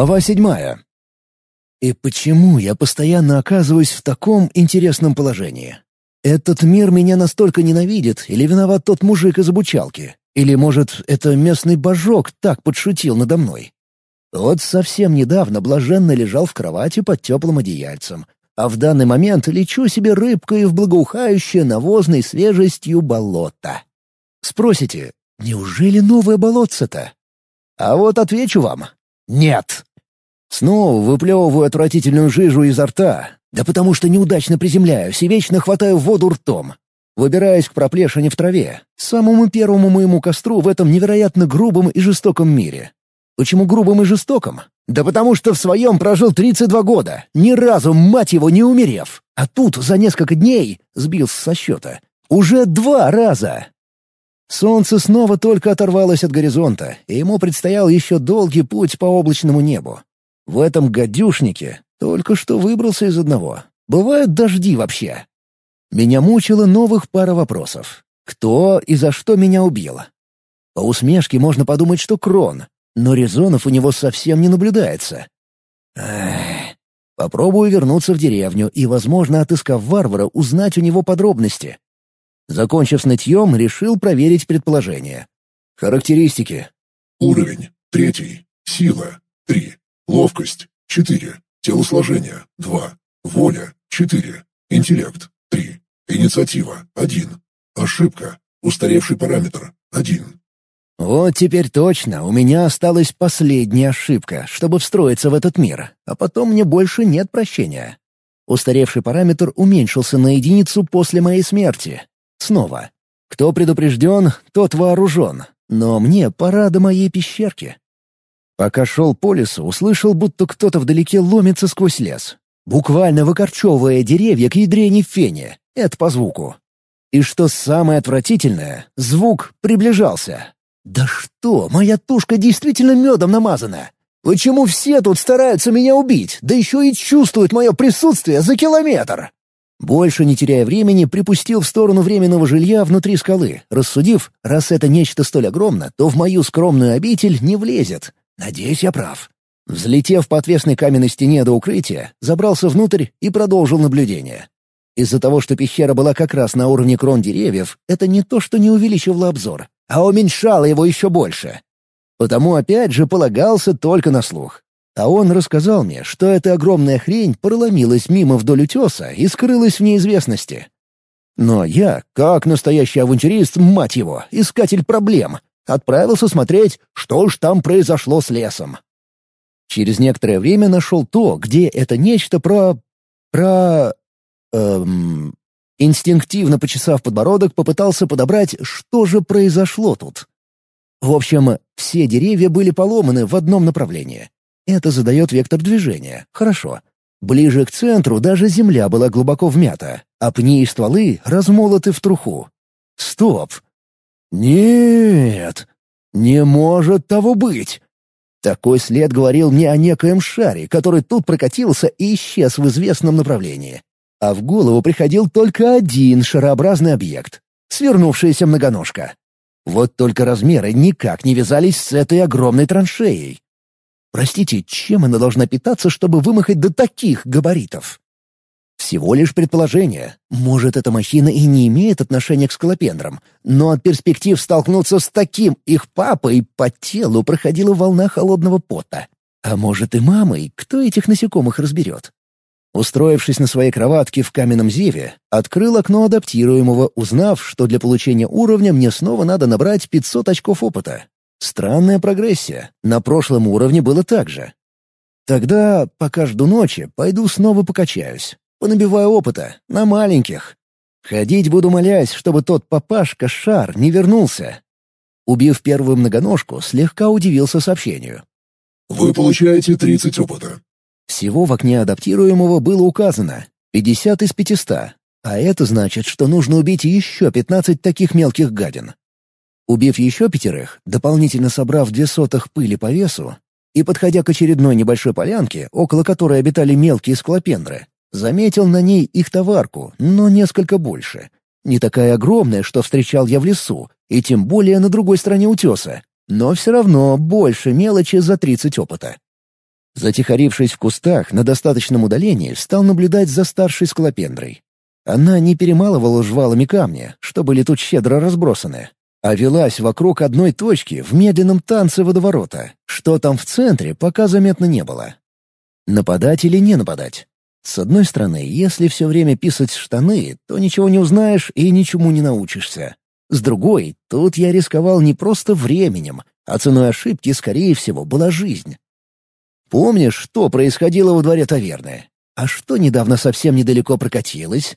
Глава седьмая. И почему я постоянно оказываюсь в таком интересном положении? Этот мир меня настолько ненавидит, или виноват тот мужик из обучалки? Или, может, это местный божок так подшутил надо мной? Тот совсем недавно блаженно лежал в кровати под теплым одеяльцем, а в данный момент лечу себе рыбкой в благоухающее навозной свежестью болото. Спросите, неужели новое болотце-то? А вот отвечу вам — нет. Снова выплевываю отвратительную жижу изо рта, да потому что неудачно приземляюсь и вечно хватаю воду ртом. Выбираюсь к проплешине в траве, самому первому моему костру в этом невероятно грубом и жестоком мире. Почему грубым и жестоком? Да потому что в своем прожил 32 года, ни разу, мать его, не умерев. А тут за несколько дней, сбился со счета, уже два раза. Солнце снова только оторвалось от горизонта, и ему предстоял еще долгий путь по облачному небу. В этом гадюшнике только что выбрался из одного. Бывают дожди вообще. Меня мучило новых пара вопросов. Кто и за что меня убил? По усмешке можно подумать, что Крон, но резонов у него совсем не наблюдается. Эх. Попробую вернуться в деревню и, возможно, отыскав варвара, узнать у него подробности. Закончив с нытьем, решил проверить предположение. Характеристики. Уровень. Третий. Сила. Три. Ловкость. Четыре. Телосложение. Два. Воля. Четыре. Интеллект. Три. Инициатива. Один. Ошибка. Устаревший параметр. Один. Вот теперь точно, у меня осталась последняя ошибка, чтобы встроиться в этот мир, а потом мне больше нет прощения. Устаревший параметр уменьшился на единицу после моей смерти. Снова. Кто предупрежден, тот вооружен. Но мне пора до моей пещерки. Пока шел по лесу, услышал, будто кто-то вдалеке ломится сквозь лес. Буквально выкорчевывая деревья к ядрене фене. Это по звуку. И что самое отвратительное, звук приближался. «Да что, моя тушка действительно медом намазана! Почему все тут стараются меня убить, да еще и чувствуют мое присутствие за километр?» Больше не теряя времени, припустил в сторону временного жилья внутри скалы, рассудив, раз это нечто столь огромно, то в мою скромную обитель не влезет. Надеюсь, я прав. Взлетев по отвесной каменной стене до укрытия, забрался внутрь и продолжил наблюдение. Из-за того, что пещера была как раз на уровне крон деревьев, это не то, что не увеличивало обзор, а уменьшало его еще больше. Потому опять же полагался только на слух. А он рассказал мне, что эта огромная хрень проломилась мимо вдоль утеса и скрылась в неизвестности. Но я, как настоящий авантюрист, мать его, искатель проблем, отправился смотреть, что ж там произошло с лесом. Через некоторое время нашел то, где это нечто про... про... эм... Инстинктивно почесав подбородок, попытался подобрать, что же произошло тут. В общем, все деревья были поломаны в одном направлении. Это задает вектор движения. Хорошо. Ближе к центру даже земля была глубоко вмята, а пни и стволы размолоты в труху. Стоп! Нет! Не может того быть! Такой след говорил мне о некоем шаре, который тут прокатился и исчез в известном направлении а в голову приходил только один шарообразный объект — свернувшаяся многоножка. Вот только размеры никак не вязались с этой огромной траншеей. Простите, чем она должна питаться, чтобы вымахать до таких габаритов? Всего лишь предположение. Может, эта махина и не имеет отношения к скалопендрам, но от перспектив столкнуться с таким их папой по телу проходила волна холодного пота. А может и мамой, кто этих насекомых разберет? Устроившись на своей кроватке в каменном зеве, открыл окно адаптируемого, узнав, что для получения уровня мне снова надо набрать 500 очков опыта. Странная прогрессия. На прошлом уровне было так же. Тогда, пока жду ночи, пойду снова покачаюсь. Понабиваю опыта. На маленьких. Ходить буду молясь, чтобы тот папашка-шар не вернулся. Убив первую многоножку, слегка удивился сообщению. «Вы получаете 30 опыта. Всего в окне адаптируемого было указано 50 из 500, а это значит, что нужно убить еще 15 таких мелких гадин. Убив еще пятерых, дополнительно собрав две сотых пыли по весу, и, подходя к очередной небольшой полянке, около которой обитали мелкие склопендры, заметил на ней их товарку, но несколько больше. Не такая огромная, что встречал я в лесу, и тем более на другой стороне утеса, но все равно больше мелочи за 30 опыта. Затихарившись в кустах на достаточном удалении, стал наблюдать за старшей скалопендрой. Она не перемалывала жвалами камни, что были тут щедро разбросаны, а велась вокруг одной точки в медленном танце водоворота. Что там в центре, пока заметно не было. Нападать или не нападать? С одной стороны, если все время писать штаны, то ничего не узнаешь и ничему не научишься. С другой, тут я рисковал не просто временем, а ценой ошибки, скорее всего, была жизнь. Помнишь, что происходило во дворе таверны? А что недавно совсем недалеко прокатилось?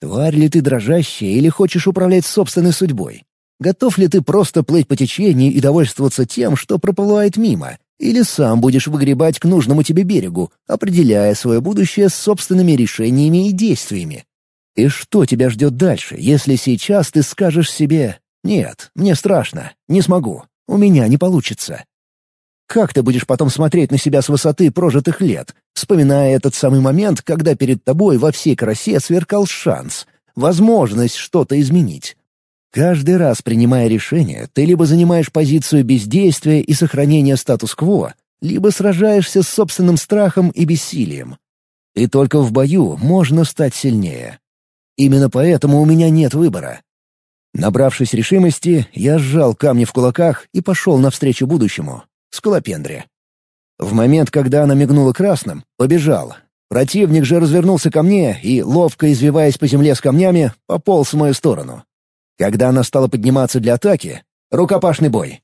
Тварь ли ты дрожащая или хочешь управлять собственной судьбой? Готов ли ты просто плыть по течению и довольствоваться тем, что проплывает мимо? Или сам будешь выгребать к нужному тебе берегу, определяя свое будущее собственными решениями и действиями? И что тебя ждет дальше, если сейчас ты скажешь себе «Нет, мне страшно, не смогу, у меня не получится»? Как ты будешь потом смотреть на себя с высоты прожитых лет, вспоминая этот самый момент, когда перед тобой во всей красе сверкал шанс, возможность что-то изменить? Каждый раз, принимая решение, ты либо занимаешь позицию бездействия и сохранения статус-кво, либо сражаешься с собственным страхом и бессилием. И только в бою можно стать сильнее. Именно поэтому у меня нет выбора. Набравшись решимости, я сжал камни в кулаках и пошел навстречу будущему, Скалопендре. В момент, когда она мигнула красным, побежал. Противник же развернулся ко мне и, ловко извиваясь по земле с камнями, пополз в мою сторону. Когда она стала подниматься для атаки, рукопашный бой.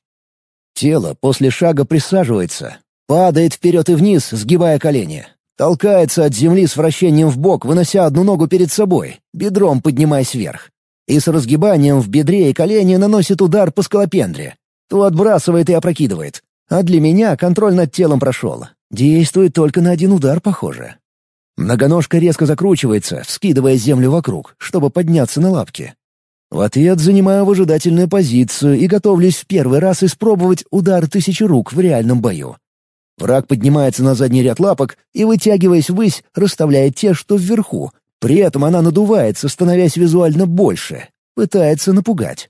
Тело после шага присаживается, падает вперед и вниз, сгибая колени. Толкается от земли с вращением в бок, вынося одну ногу перед собой, бедром поднимаясь вверх. И с разгибанием в бедре и колене наносит удар по скалопендре. То отбрасывает и опрокидывает. А для меня контроль над телом прошел. Действует только на один удар, похоже. Многоножка резко закручивается, вскидывая землю вокруг, чтобы подняться на лапки. В ответ занимаю выжидательную позицию и готовлюсь в первый раз испробовать удар тысячи рук в реальном бою. Враг поднимается на задний ряд лапок и, вытягиваясь ввысь, расставляет те, что вверху. При этом она надувается, становясь визуально больше. Пытается напугать.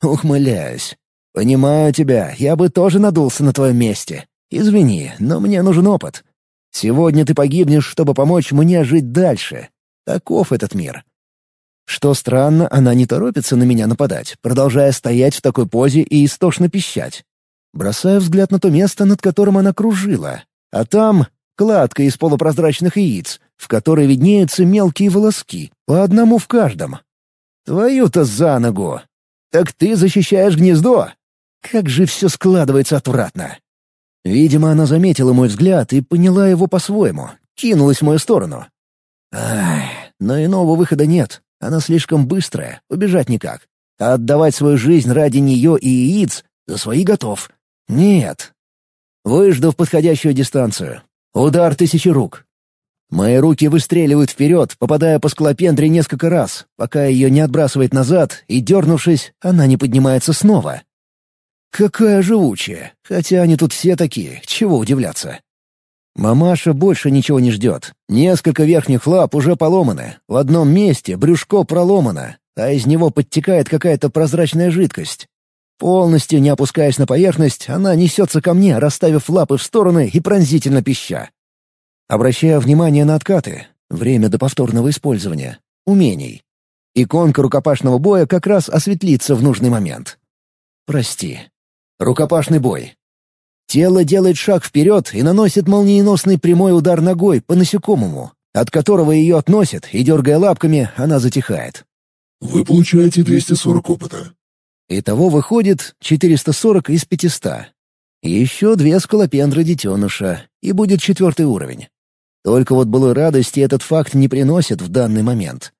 Ухмыляюсь. «Понимаю тебя, я бы тоже надулся на твоем месте. Извини, но мне нужен опыт. Сегодня ты погибнешь, чтобы помочь мне жить дальше. Таков этот мир. Что странно, она не торопится на меня нападать, продолжая стоять в такой позе и истошно пищать. Бросаю взгляд на то место, над которым она кружила. А там кладка из полупрозрачных яиц, в которой виднеются мелкие волоски, по одному в каждом. Твою-то за ногу! Так ты защищаешь гнездо? Как же все складывается отвратно. Видимо, она заметила мой взгляд и поняла его по-своему, кинулась в мою сторону. Ай, но иного выхода нет. Она слишком быстрая, убежать никак. А отдавать свою жизнь ради нее и яиц за свои готов. Нет. Выжду в подходящую дистанцию. Удар тысячи рук. Мои руки выстреливают вперед, попадая по склопендре несколько раз, пока ее не отбрасывает назад, и, дернувшись, она не поднимается снова. Какая живучая, хотя они тут все такие, чего удивляться. Мамаша больше ничего не ждет. Несколько верхних лап уже поломаны, в одном месте брюшко проломано, а из него подтекает какая-то прозрачная жидкость. Полностью не опускаясь на поверхность, она несется ко мне, расставив лапы в стороны и пронзительно пища. Обращая внимание на откаты, время до повторного использования, умений. Иконка рукопашного боя как раз осветлится в нужный момент. Прости. Рукопашный бой. Тело делает шаг вперед и наносит молниеносный прямой удар ногой по насекомому, от которого ее относит, и, дергая лапками, она затихает. Вы получаете 240 опыта. Итого выходит 440 из 500. Еще две скалопендры детеныша, и будет четвертый уровень. Только вот былой радости этот факт не приносит в данный момент.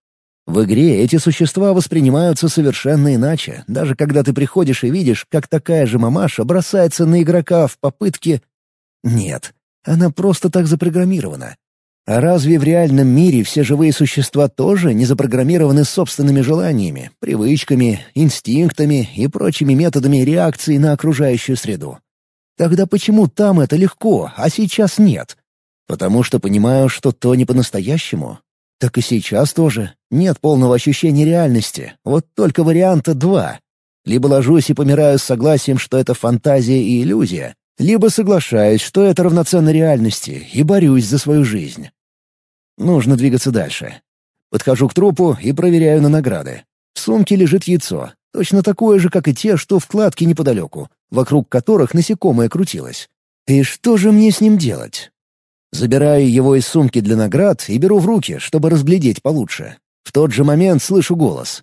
В игре эти существа воспринимаются совершенно иначе, даже когда ты приходишь и видишь, как такая же мамаша бросается на игрока в попытке... Нет, она просто так запрограммирована. А разве в реальном мире все живые существа тоже не запрограммированы собственными желаниями, привычками, инстинктами и прочими методами реакции на окружающую среду? Тогда почему там это легко, а сейчас нет? Потому что понимаю, что то не по-настоящему, так и сейчас тоже. Нет полного ощущения реальности. Вот только варианта два. Либо ложусь и помираю с согласием, что это фантазия и иллюзия, Либо соглашаюсь, что это равноценно реальности, и борюсь за свою жизнь. Нужно двигаться дальше. Подхожу к трупу и проверяю на награды. В сумке лежит яйцо, точно такое же, как и те, что в кладке неподалеку, вокруг которых насекомое крутилось. И что же мне с ним делать? Забираю его из сумки для наград и беру в руки, чтобы разглядеть получше. В тот же момент слышу голос.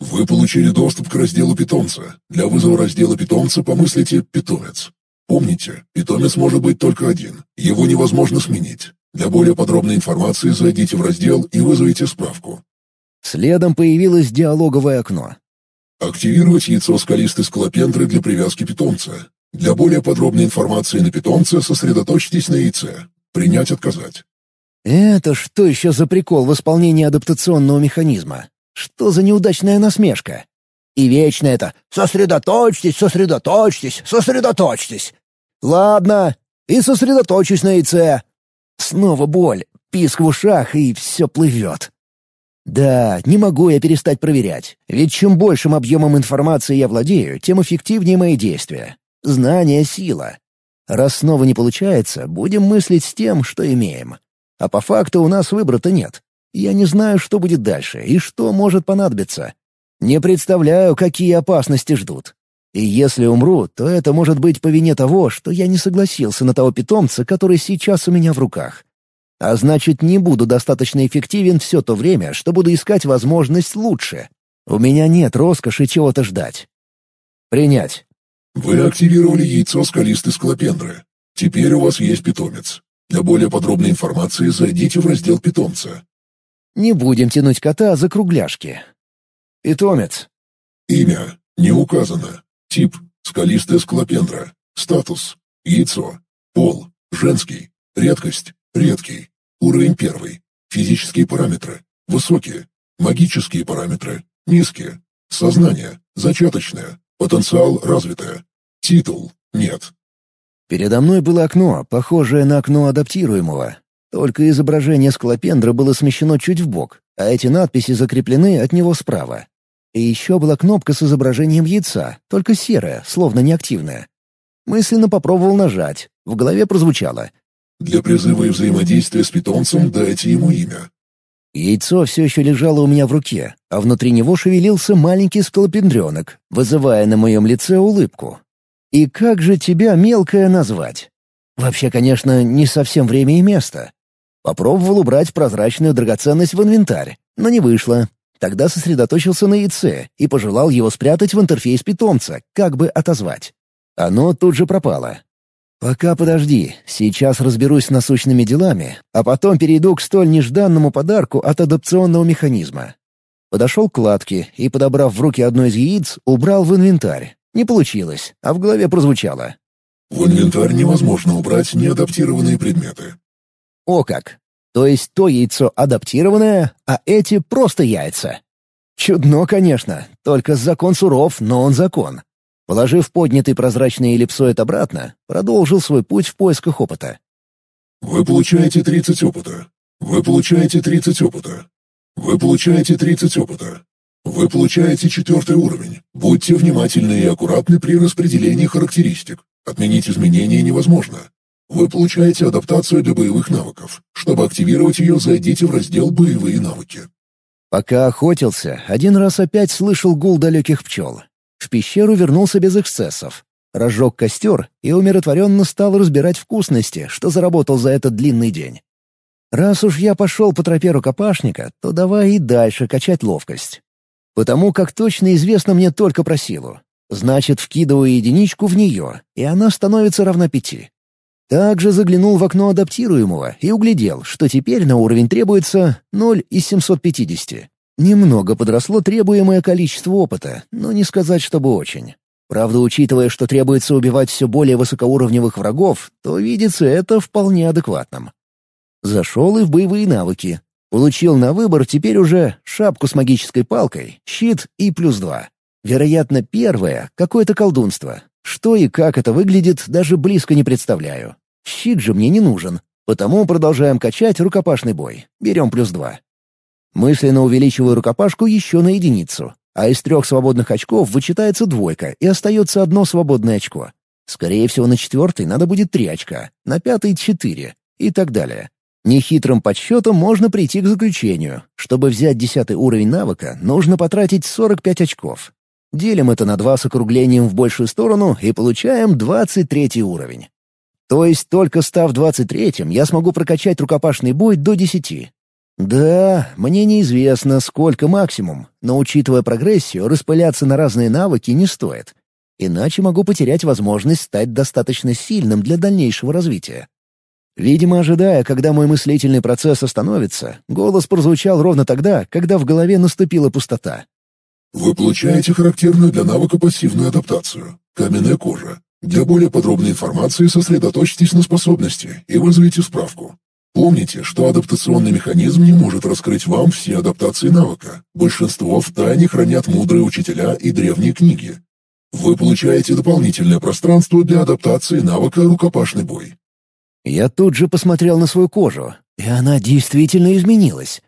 «Вы получили доступ к разделу питомца. Для вызова раздела питомца помыслите «питомец». Помните, питомец может быть только один. Его невозможно сменить. Для более подробной информации зайдите в раздел и вызовите справку. Следом появилось диалоговое окно. Активировать яйцо скалистой скалопендры для привязки питомца. Для более подробной информации на питомце сосредоточьтесь на яйце. Принять отказать. Это что еще за прикол в исполнении адаптационного механизма? Что за неудачная насмешка? И вечно это «сосредоточьтесь, сосредоточьтесь, сосредоточьтесь». Ладно, и сосредоточусь на яйце. Снова боль, писк в ушах, и все плывет. Да, не могу я перестать проверять, ведь чем большим объемом информации я владею, тем эффективнее мои действия. Знание — сила. Раз снова не получается, будем мыслить с тем, что имеем. А по факту у нас выбора-то нет. Я не знаю, что будет дальше и что может понадобиться. Не представляю, какие опасности ждут. И если умру, то это может быть по вине того, что я не согласился на того питомца, который сейчас у меня в руках. А значит, не буду достаточно эффективен все то время, что буду искать возможность лучше. У меня нет роскоши чего-то ждать. Принять. Вы активировали яйцо скалистой склопендры. Теперь у вас есть питомец. Для более подробной информации зайдите в раздел питомца. Не будем тянуть кота за кругляшки. Питомец. Имя. Не указано. Тип. Скалистая склопендра. Статус. Яйцо. Пол. Женский. Редкость. Редкий. Уровень первый. Физические параметры. Высокие. Магические параметры. Низкие. Сознание. Зачаточное. Потенциал развитое. Титул. Нет. Передо мной было окно, похожее на окно адаптируемого. Только изображение склопендра было смещено чуть вбок, а эти надписи закреплены от него справа. И еще была кнопка с изображением яйца, только серая, словно неактивная. Мысленно попробовал нажать. В голове прозвучало для призыва и взаимодействия с питомцем дайте ему имя. Яйцо все еще лежало у меня в руке, а внутри него шевелился маленький скалопендренок, вызывая на моем лице улыбку. И как же тебя мелкое назвать? Вообще, конечно, не совсем время и место. Попробовал убрать прозрачную драгоценность в инвентарь, но не вышло. Тогда сосредоточился на яйце и пожелал его спрятать в интерфейс питомца, как бы отозвать. Оно тут же пропало, «Пока подожди, сейчас разберусь с насущными делами, а потом перейду к столь нежданному подарку от адапционного механизма». Подошел к кладке и, подобрав в руки одно из яиц, убрал в инвентарь. Не получилось, а в голове прозвучало. «В инвентарь невозможно убрать неадаптированные предметы». О как! То есть то яйцо адаптированное, а эти просто яйца. Чудно, конечно, только закон суров, но он закон. Положив поднятый прозрачный эллипсоид обратно, продолжил свой путь в поисках опыта. «Вы получаете 30 опыта. Вы получаете 30 опыта. Вы получаете 30 опыта. Вы получаете четвертый уровень. Будьте внимательны и аккуратны при распределении характеристик. Отменить изменения невозможно. Вы получаете адаптацию для боевых навыков. Чтобы активировать ее, зайдите в раздел «Боевые навыки». Пока охотился, один раз опять слышал гул далеких пчел. В пещеру вернулся без эксцессов. Разжег костер и умиротворенно стал разбирать вкусности, что заработал за этот длинный день. Раз уж я пошел по тропе рукопашника, то давай и дальше качать ловкость. Потому как точно известно мне только про силу. Значит, вкидываю единичку в нее, и она становится равна пяти. Также заглянул в окно адаптируемого и углядел, что теперь на уровень требуется 0 из 750. Немного подросло требуемое количество опыта, но не сказать, чтобы очень. Правда, учитывая, что требуется убивать все более высокоуровневых врагов, то видится это вполне адекватным. Зашел и в боевые навыки. Получил на выбор теперь уже шапку с магической палкой, щит и плюс два. Вероятно, первое — какое-то колдунство. Что и как это выглядит, даже близко не представляю. Щит же мне не нужен, потому продолжаем качать рукопашный бой. Берем плюс два. Мысленно увеличиваю рукопашку еще на единицу, а из трех свободных очков вычитается двойка и остается одно свободное очко. Скорее всего, на четвертый надо будет три очка, на пятый — четыре и так далее. Нехитрым подсчетом можно прийти к заключению. Чтобы взять десятый уровень навыка, нужно потратить 45 очков. Делим это на два с округлением в большую сторону и получаем 23 уровень. То есть только став 23-м, я смогу прокачать рукопашный бой до 10. Да, мне неизвестно, сколько максимум, но учитывая прогрессию, распыляться на разные навыки не стоит. Иначе могу потерять возможность стать достаточно сильным для дальнейшего развития. Видимо, ожидая, когда мой мыслительный процесс остановится, голос прозвучал ровно тогда, когда в голове наступила пустота. Вы получаете характерную для навыка пассивную адаптацию — каменная кожа. Для более подробной информации сосредоточьтесь на способности и вызовите справку. Помните, что адаптационный механизм не может раскрыть вам все адаптации навыка. Большинство в тайне хранят мудрые учителя и древние книги. Вы получаете дополнительное пространство для адаптации навыка рукопашный бой. Я тут же посмотрел на свою кожу, и она действительно изменилась.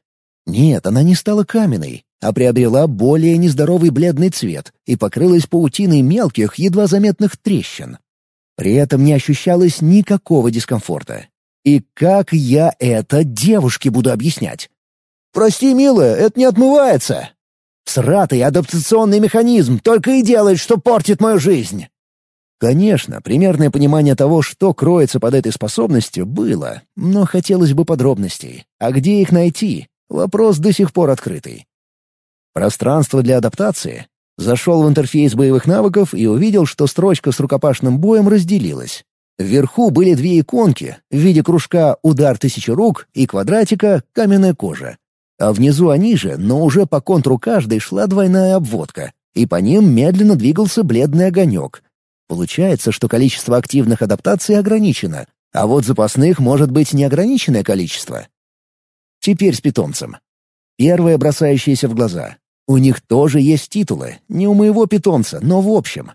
Нет, она не стала каменной, а приобрела более нездоровый бледный цвет и покрылась паутиной мелких, едва заметных трещин. При этом не ощущалось никакого дискомфорта. И как я это девушке буду объяснять? «Прости, милая, это не отмывается!» «Сратый адаптационный механизм только и делает, что портит мою жизнь!» Конечно, примерное понимание того, что кроется под этой способностью, было, но хотелось бы подробностей. А где их найти? Вопрос до сих пор открытый. Пространство для адаптации. Зашел в интерфейс боевых навыков и увидел, что строчка с рукопашным боем разделилась. Вверху были две иконки в виде кружка «Удар тысячи рук» и квадратика «Каменная кожа». А внизу они же, но уже по контуру каждой шла двойная обводка, и по ним медленно двигался бледный огонек. Получается, что количество активных адаптаций ограничено, а вот запасных может быть неограниченное количество. Теперь с питомцем. Первое, бросающееся в глаза. У них тоже есть титулы, не у моего питомца, но в общем.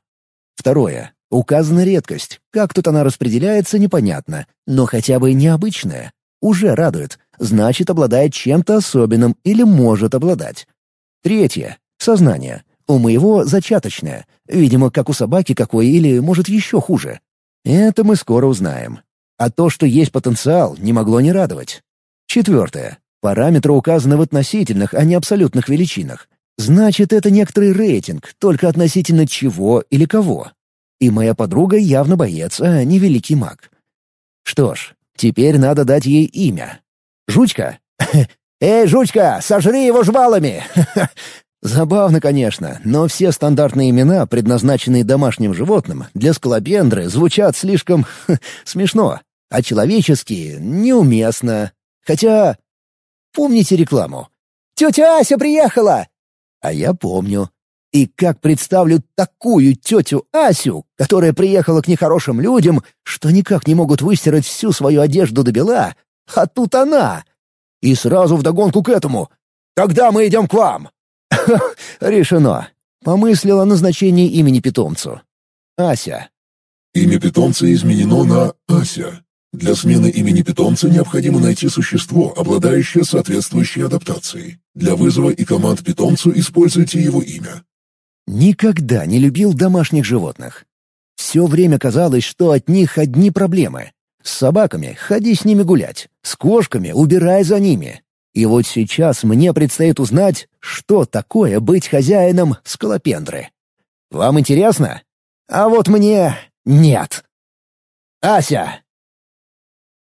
Второе. Указана редкость. Как тут она распределяется, непонятно. Но хотя бы необычная. Уже радует. Значит, обладает чем-то особенным или может обладать. Третье. Сознание. У моего зачаточное. Видимо, как у собаки какой или, может, еще хуже. Это мы скоро узнаем. А то, что есть потенциал, не могло не радовать. Четвертое. Параметры указаны в относительных, а не абсолютных величинах. Значит, это некоторый рейтинг, только относительно чего или кого. И моя подруга явно боец, а не великий маг. Что ж, теперь надо дать ей имя. Жучка? «Эй, жучка, сожри его жвалами!» Забавно, конечно, но все стандартные имена, предназначенные домашним животным, для скалопендры звучат слишком смешно, а человеческие — неуместно. Хотя Помните рекламу? «Тетя Ася приехала!» А я помню. И как представлю такую тетю Асю, которая приехала к нехорошим людям, что никак не могут выстирать всю свою одежду до бела, а тут она. И сразу вдогонку к этому. «Тогда мы идем к вам!» Решено. Помыслил о назначении имени питомцу. Ася. Имя питомца изменено на Ася. Для смены имени питомца необходимо найти существо, обладающее соответствующей адаптацией. Для вызова и команд питомцу используйте его имя. Никогда не любил домашних животных. Все время казалось, что от них одни проблемы. С собаками ходи с ними гулять, с кошками убирай за ними. И вот сейчас мне предстоит узнать, что такое быть хозяином скалопендры. Вам интересно? А вот мне нет. Ася,